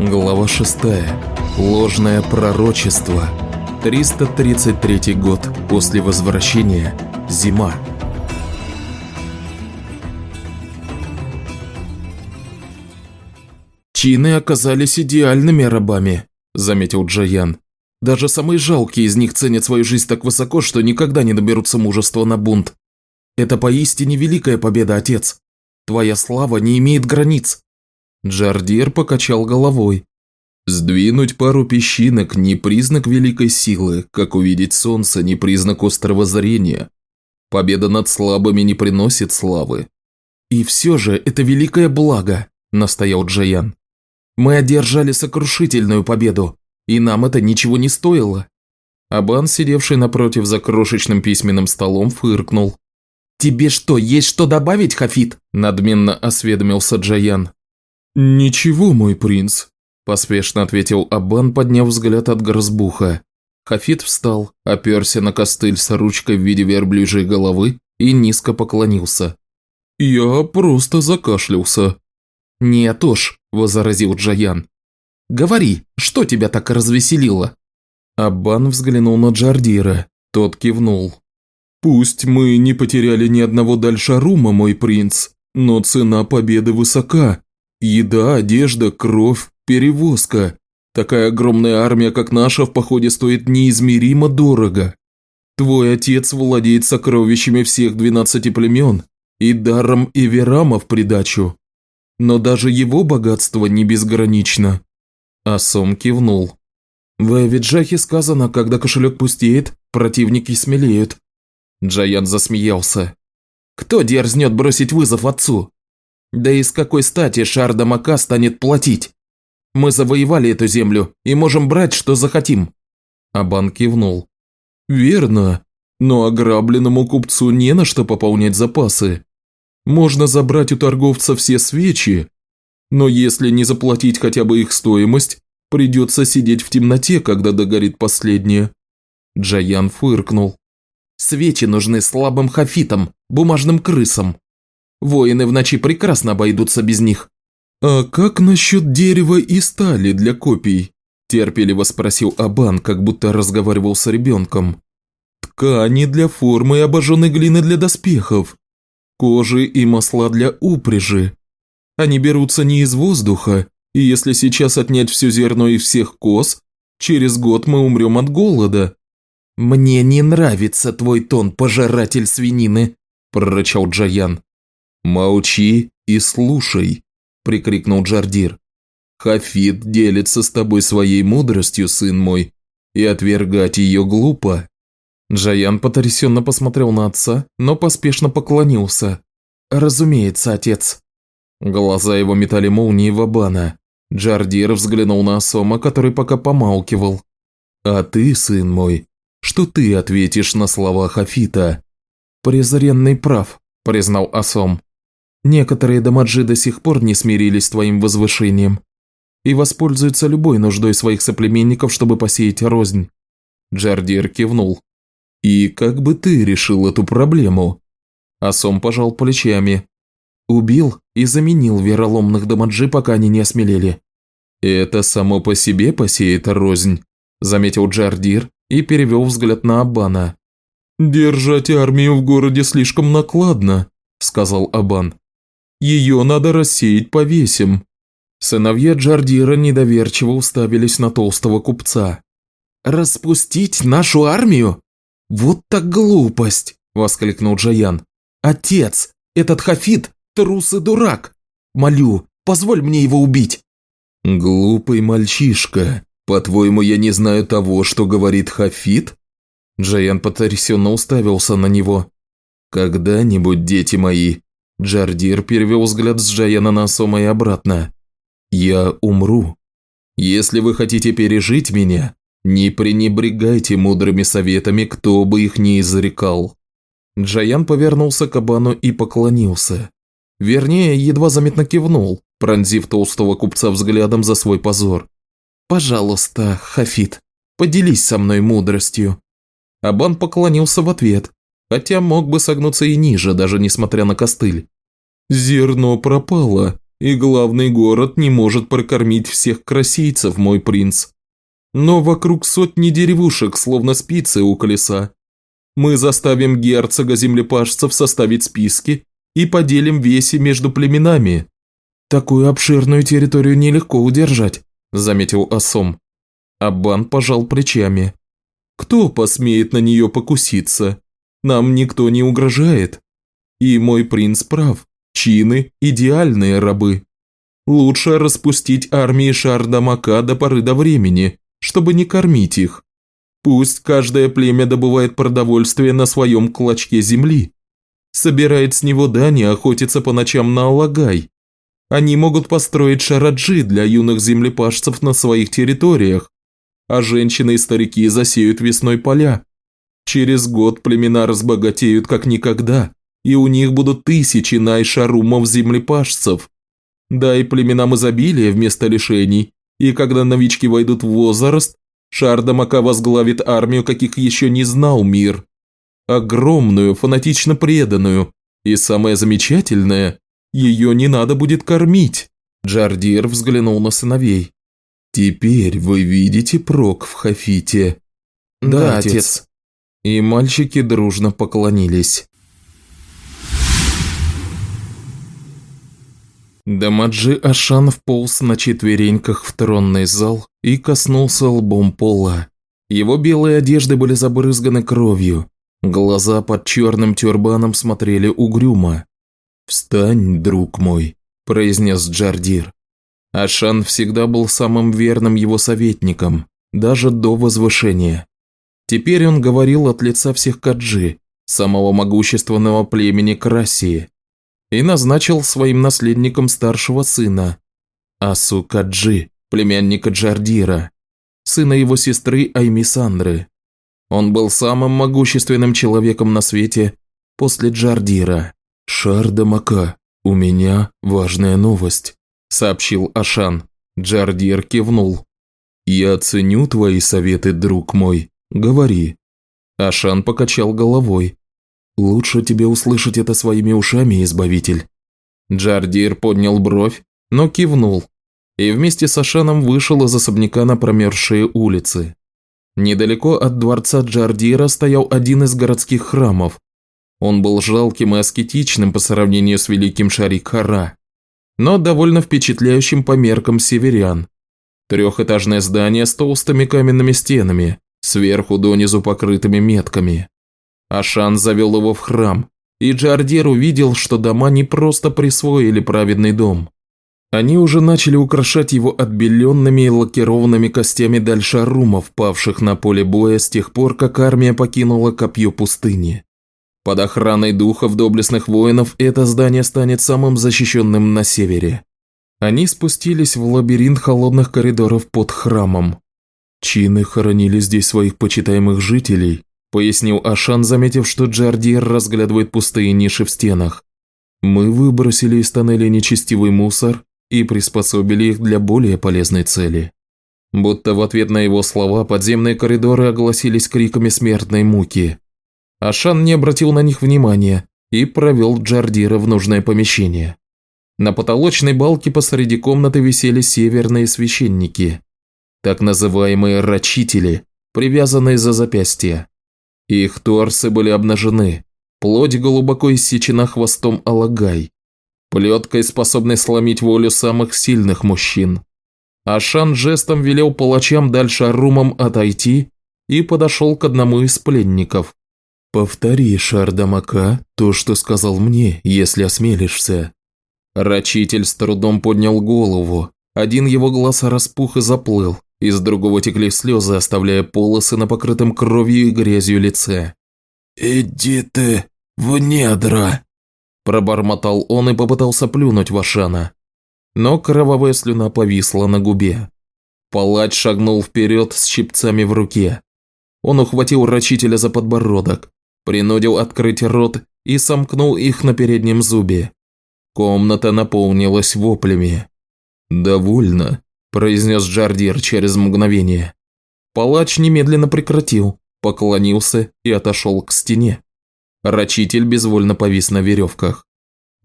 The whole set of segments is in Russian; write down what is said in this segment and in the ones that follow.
Глава 6. Ложное пророчество. 333 год после возвращения. Зима. «Чины оказались идеальными рабами», – заметил Джаян. «Даже самые жалкие из них ценят свою жизнь так высоко, что никогда не наберутся мужества на бунт. Это поистине великая победа, отец. Твоя слава не имеет границ». Джардир покачал головой. Сдвинуть пару песчинок – не признак великой силы, как увидеть солнце – не признак острого зрения. Победа над слабыми не приносит славы. «И все же это великое благо», – настоял Джаян. «Мы одержали сокрушительную победу, и нам это ничего не стоило». Абан, сидевший напротив за крошечным письменным столом, фыркнул. «Тебе что, есть что добавить, Хафит?» – надменно осведомился Джаян. «Ничего, мой принц», – поспешно ответил Абан, подняв взгляд от Грозбуха. Хафит встал, оперся на костыль с ручкой в виде верблюжьей головы и низко поклонился. «Я просто закашлялся». «Нет уж», – возразил Джаян. «Говори, что тебя так развеселило?» Аббан взглянул на Джардира, тот кивнул. «Пусть мы не потеряли ни одного дальшарума, мой принц, но цена победы высока, Еда, одежда, кровь, перевозка. Такая огромная армия, как наша, в походе стоит неизмеримо дорого. Твой отец владеет сокровищами всех двенадцати племен и даром Эверама в придачу. Но даже его богатство не безгранично. Асом кивнул. В Эвиджахе сказано, когда кошелек пустеет, противники смелеют. Джаян засмеялся. Кто дерзнет бросить вызов отцу? Да и с какой стати Шарда Мака станет платить? Мы завоевали эту землю и можем брать, что захотим». Абан кивнул. «Верно, но ограбленному купцу не на что пополнять запасы. Можно забрать у торговца все свечи, но если не заплатить хотя бы их стоимость, придется сидеть в темноте, когда догорит последнее». Джаян фыркнул. «Свечи нужны слабым хафитам, бумажным крысам. Воины в ночи прекрасно обойдутся без них». «А как насчет дерева и стали для копий?» – терпеливо спросил Абан, как будто разговаривал с ребенком. «Ткани для формы и обожженной глины для доспехов, кожи и масла для упряжи. Они берутся не из воздуха, и если сейчас отнять все зерно и всех коз, через год мы умрем от голода». «Мне не нравится твой тон, пожиратель свинины», – прорычал Джаян. «Молчи и слушай», – прикрикнул Джардир. «Хафид делится с тобой своей мудростью, сын мой, и отвергать ее глупо». Джаян потрясенно посмотрел на отца, но поспешно поклонился. «Разумеется, отец». Глаза его метали молнии Вабана. Джардир взглянул на Асома, который пока помалкивал. «А ты, сын мой, что ты ответишь на слова Хафита?» «Презренный прав», – признал Асом. Некоторые дамаджи до сих пор не смирились с твоим возвышением и воспользуются любой нуждой своих соплеменников, чтобы посеять рознь». Джардир кивнул. «И как бы ты решил эту проблему?» Асом пожал плечами. «Убил и заменил вероломных дамаджи, пока они не осмелели». «Это само по себе посеет рознь», – заметил Джардир и перевел взгляд на Абана. «Держать армию в городе слишком накладно», – сказал Абан. Ее надо рассеять по весям». Сыновья Джардира недоверчиво уставились на толстого купца. «Распустить нашу армию? Вот так глупость!» – воскликнул Джаян. «Отец, этот Хафит – трус и дурак! Молю, позволь мне его убить!» «Глупый мальчишка, по-твоему, я не знаю того, что говорит Хафит?» Джаян потрясенно уставился на него. «Когда-нибудь, дети мои, Джардир перевел взгляд с Джаяна на Асома и обратно. «Я умру. Если вы хотите пережить меня, не пренебрегайте мудрыми советами, кто бы их ни изрекал». Джаян повернулся к Абану и поклонился. Вернее, едва заметно кивнул, пронзив толстого купца взглядом за свой позор. «Пожалуйста, Хафит, поделись со мной мудростью». Абан поклонился в ответ, хотя мог бы согнуться и ниже, даже несмотря на костыль. «Зерно пропало», И главный город не может прокормить всех красийцев, мой принц. Но вокруг сотни деревушек, словно спицы у колеса. Мы заставим герцога землепашцев составить списки и поделим веси между племенами. Такую обширную территорию нелегко удержать, заметил Асом. Аббан пожал плечами. Кто посмеет на нее покуситься? Нам никто не угрожает. И мой принц прав. Чины – идеальные рабы. Лучше распустить армии Шардамака до поры до времени, чтобы не кормить их. Пусть каждое племя добывает продовольствие на своем клочке земли. Собирает с него дань и охотится по ночам на Алагай. Они могут построить шараджи для юных землепашцев на своих территориях, а женщины и старики засеют весной поля. Через год племена разбогатеют как никогда, и у них будут тысячи найшарумов-землепашцев. Дай племенам изобилия вместо лишений, и когда новички войдут в возраст, Шардамака возглавит армию, каких еще не знал мир. Огромную, фанатично преданную, и самое замечательное, ее не надо будет кормить. Джардир взглянул на сыновей. «Теперь вы видите прок в Хафите?» «Да, да отец. Отец». И мальчики дружно поклонились. Дамаджи Ашан вполз на четвереньках в тронный зал и коснулся лбом пола. Его белые одежды были забрызганы кровью, глаза под черным тюрбаном смотрели угрюмо. «Встань, друг мой», – произнес Джардир. Ашан всегда был самым верным его советником, даже до возвышения. Теперь он говорил от лица всех Каджи, самого могущественного племени Красии и назначил своим наследником старшего сына, Асу Каджи, племянника Джардира, сына его сестры Аймисандры. Он был самым могущественным человеком на свете после Джардира. «Шарда Мака, у меня важная новость», – сообщил Ашан. Джардир кивнул. «Я ценю твои советы, друг мой. Говори». Ашан покачал головой. «Лучше тебе услышать это своими ушами, Избавитель». Джардир поднял бровь, но кивнул, и вместе с Ашаном вышел из особняка на промерзшие улицы. Недалеко от дворца Джардира стоял один из городских храмов. Он был жалким и аскетичным по сравнению с великим Шарик-Хара, но довольно впечатляющим по меркам северян. Трехэтажное здание с толстыми каменными стенами, сверху донизу покрытыми метками. Ашан завел его в храм, и Джардир увидел, что дома не просто присвоили праведный дом. Они уже начали украшать его отбеленными и лакированными костями дальшарумов, павших на поле боя с тех пор, как армия покинула копье пустыни. Под охраной духов доблестных воинов это здание станет самым защищенным на севере. Они спустились в лабиринт холодных коридоров под храмом. Чины хоронили здесь своих почитаемых жителей, пояснил Ашан, заметив, что Джардир разглядывает пустые ниши в стенах. Мы выбросили из тоннеля нечестивый мусор и приспособили их для более полезной цели. Будто в ответ на его слова подземные коридоры огласились криками смертной муки. Ашан не обратил на них внимания и провел Джардира в нужное помещение. На потолочной балке посреди комнаты висели северные священники, так называемые рачители, привязанные за запястья. Их торсы были обнажены, плоть глубоко иссечена хвостом алагай, плеткой, способной сломить волю самых сильных мужчин. Ашан жестом велел палачам дальше Арумам отойти и подошел к одному из пленников. «Повтори, Шардамака, то, что сказал мне, если осмелишься». Рачитель с трудом поднял голову, один его глаз распух и заплыл, из другого текли слезы, оставляя полосы на покрытом кровью и грязью лице. «Иди ты в недра!» Пробормотал он и попытался плюнуть в Ашана. Но кровавая слюна повисла на губе. Палач шагнул вперед с щипцами в руке. Он ухватил рачителя за подбородок, принудил открыть рот и сомкнул их на переднем зубе. Комната наполнилась воплями. «Довольно», – произнес Джардир через мгновение. Палач немедленно прекратил, поклонился и отошел к стене. Рачитель безвольно повис на веревках.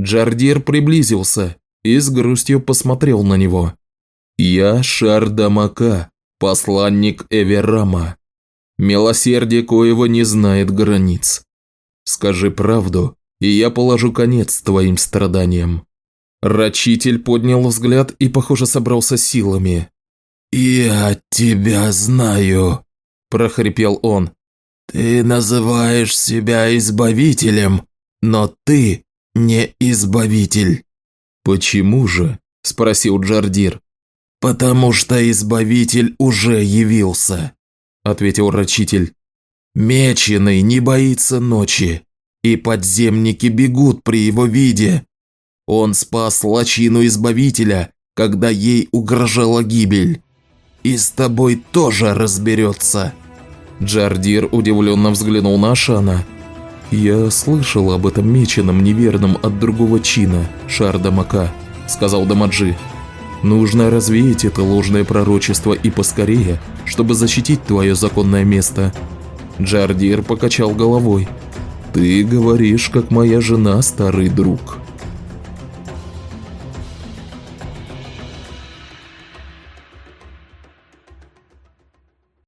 Джардир приблизился и с грустью посмотрел на него. «Я Шардамака, посланник Эверама. Милосердие коего не знает границ. Скажи правду, и я положу конец твоим страданиям». Рачитель поднял взгляд и, похоже, собрался силами. «Я тебя знаю», – прохрипел он. «Ты называешь себя избавителем, но ты не избавитель». «Почему же?» – спросил Джардир. «Потому что избавитель уже явился», – ответил рачитель. «Меченый не боится ночи, и подземники бегут при его виде. Он спас лачину избавителя, когда ей угрожала гибель. И с тобой тоже разберется». Джардир удивленно взглянул на Ашана. «Я слышал об этом меченом неверном от другого чина, Шарда Мака», – сказал Дамаджи. «Нужно развеять это ложное пророчество и поскорее, чтобы защитить твое законное место». Джардир покачал головой. «Ты говоришь, как моя жена, старый друг».